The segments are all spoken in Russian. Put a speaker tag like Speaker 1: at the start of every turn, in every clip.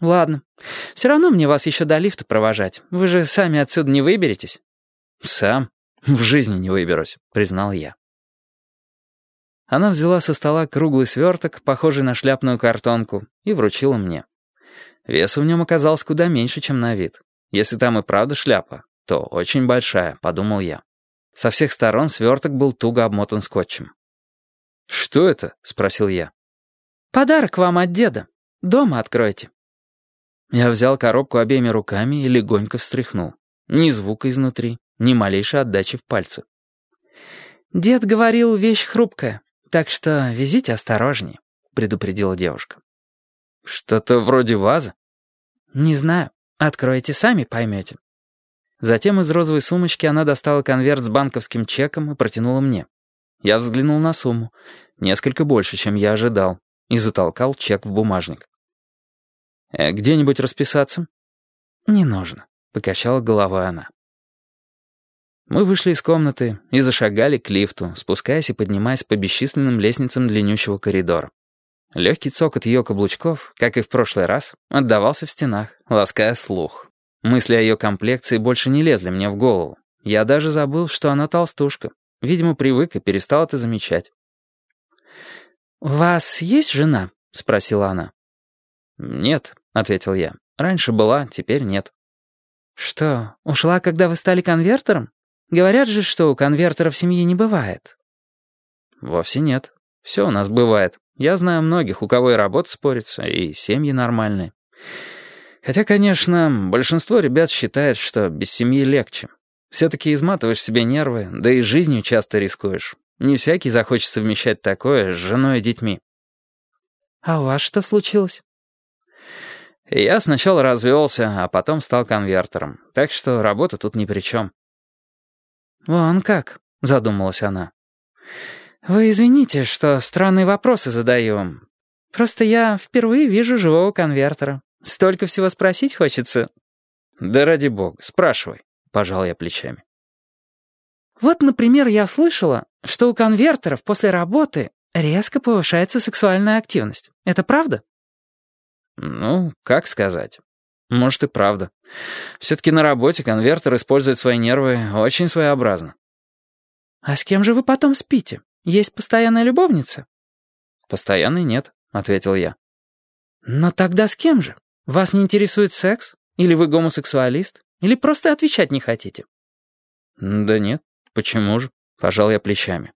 Speaker 1: Ладно. Все равно мне вас еще до лифта провожать. Вы же сами отсюда не выберетесь.
Speaker 2: Сам? В жизни не выберусь, признал я. Она взяла со стола круглый сверток, похожий на шляпную картонку, и вручила мне. Веса в нем оказалось куда меньше, чем на вид. Если там и правда шляпа, то очень большая, подумал я. Со всех сторон сверток был туго обмотан скотчем. «Что это?» — спросил я.
Speaker 1: «Подарок вам от деда. Дома откройте».
Speaker 2: Я взял коробку обеими руками и легонько встряхнул. Ни звука изнутри, ни малейшей отдачи в пальцы.
Speaker 1: «Дед говорил, вещь хрупкая, так что везите осторожнее», — предупредила девушка.
Speaker 2: «Что-то вроде вазы?»
Speaker 1: «Не знаю. Откройте сами, поймете».
Speaker 2: Затем из розовой сумочки она достала конверт с банковским чеком и протянула мне. Я взглянул на сумму, несколько больше, чем я ожидал, и затолкал чек в бумажник. «Э, «Где-нибудь расписаться?»
Speaker 1: «Не нужно», —
Speaker 2: покачала головой она. Мы вышли из комнаты и зашагали к лифту, спускаясь и поднимаясь по бесчисленным лестницам длиннющего коридора. Легкий цокот ее каблучков, как и в прошлый раз, отдавался в стенах, лаская слух. Мысли о ее комплекции больше не лезли мне в голову. Я даже забыл, что она толстушка. Видимо, привык и перестал это замечать.
Speaker 1: «У вас есть жена?» — спросила она.
Speaker 2: «Нет», — ответил я. «Раньше была, теперь нет».
Speaker 1: «Что, ушла, когда вы стали конвертером? Говорят же, что у конвертеров семьи не бывает».
Speaker 2: «Вовсе нет. Все у нас бывает. Я знаю многих, у кого и работа спорится, и семьи нормальные. Хотя, конечно, большинство ребят считает, что без семьи легче. Все-таки изматываешь себе нервы, да и жизнью часто рискуешь. Не всякий захочет совмещать такое с женой и детьми».
Speaker 1: «А у вас что случилось?»
Speaker 2: Я сначала развелся, а потом стал конвертером, так что работа тут ни при чем.
Speaker 1: «Вон как», — задумалась она. «Вы извините, что странные вопросы задаю. Просто я впервые вижу живого конвертера. Столько всего спросить хочется».
Speaker 2: «Да ради бога, спрашивай», — пожал я плечами.
Speaker 1: «Вот, например, я слышала, что у конвертеров после работы резко повышается сексуальная активность. Это правда?»
Speaker 2: «Ну, как сказать. Может, и правда. Все-таки на работе конвертер использует свои нервы очень своеобразно».
Speaker 1: «А с кем же вы потом спите? Есть постоянная любовница?»
Speaker 2: «Постоянной нет», — ответил я.
Speaker 1: «Но тогда с кем же? Вас не интересует секс? Или вы гомосексуалист? Или просто отвечать не хотите?»
Speaker 2: «Да нет, почему же?» — пожал я плечами.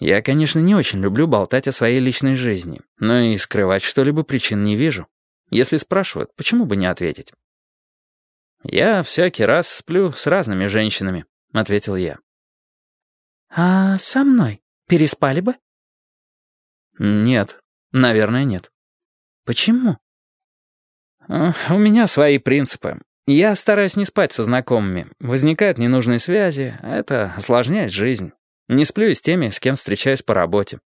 Speaker 2: «Я, конечно, не очень люблю болтать о своей личной жизни, но и скрывать что-либо причин не вижу. Если спрашивают, почему бы не ответить? «Я всякий раз сплю с разными женщинами», — ответил я.
Speaker 1: «А со мной переспали бы?»
Speaker 2: «Нет, наверное, нет».
Speaker 1: «Почему?»
Speaker 2: «У меня свои принципы. Я стараюсь не спать со знакомыми. Возникают ненужные связи, а это осложняет жизнь. Не сплю и с теми, с кем встречаюсь по работе.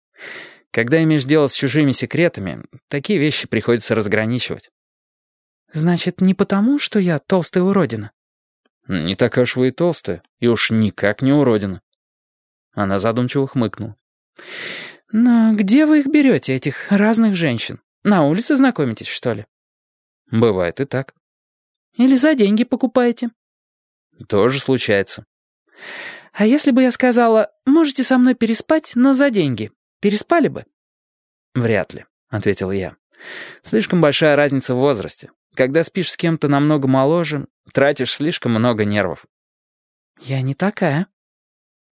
Speaker 2: Когда имеешь дело с чужими секретами, такие вещи приходится разграничивать.
Speaker 1: «Значит, не потому, что я толстая уродина?»
Speaker 2: «Не такая уж вы и толстая, и уж никак не уродина». Она задумчиво хмыкнула.
Speaker 1: «Но где вы их берете, этих разных женщин? На улице знакомитесь, что ли?»
Speaker 2: «Бывает и так».
Speaker 1: «Или за деньги покупаете?»
Speaker 2: «Тоже случается».
Speaker 1: «А если бы я сказала, можете со мной переспать, но за деньги, Переспали бы?»
Speaker 2: «Вряд ли», — ответил я. «Слишком большая разница в возрасте. Когда спишь с кем-то намного моложе, тратишь слишком много нервов».
Speaker 1: «Я не такая».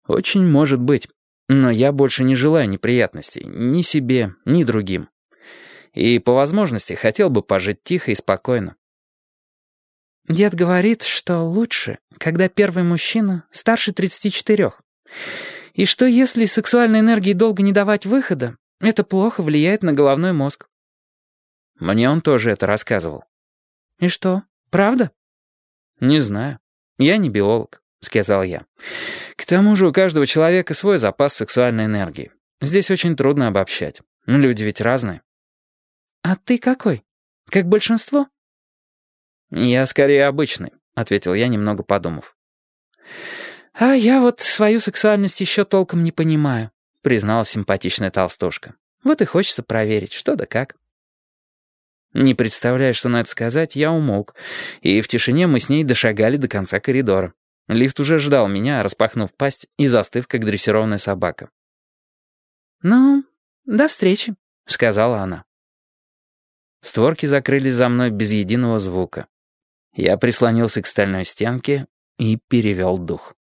Speaker 2: «Очень может быть. Но я больше не желаю неприятностей. Ни себе, ни другим. И по возможности хотел бы пожить тихо и спокойно».
Speaker 1: «Дед говорит, что лучше, когда первый мужчина старше 34. И что если сексуальной энергии долго не давать выхода, это плохо влияет на головной мозг.
Speaker 2: Мне он тоже это рассказывал.
Speaker 1: И что, правда?
Speaker 2: Не знаю. Я не биолог, сказал я. К тому же у каждого человека свой запас сексуальной энергии. Здесь очень трудно обобщать. Люди ведь разные.
Speaker 1: А ты какой? Как большинство?
Speaker 2: Я скорее обычный, ответил я, немного подумав.
Speaker 1: «А я вот свою сексуальность еще толком не понимаю», — призналась симпатичная толстушка. «Вот и хочется проверить, что да как». Не представляя, что на это сказать, я умолк, и в тишине мы с ней дошагали до конца коридора. Лифт уже ждал меня, распахнув пасть и застыв, как дрессированная собака. «Ну, до встречи», — сказала она. Створки закрылись за мной без единого звука. Я прислонился к стальной стенке и перевел дух.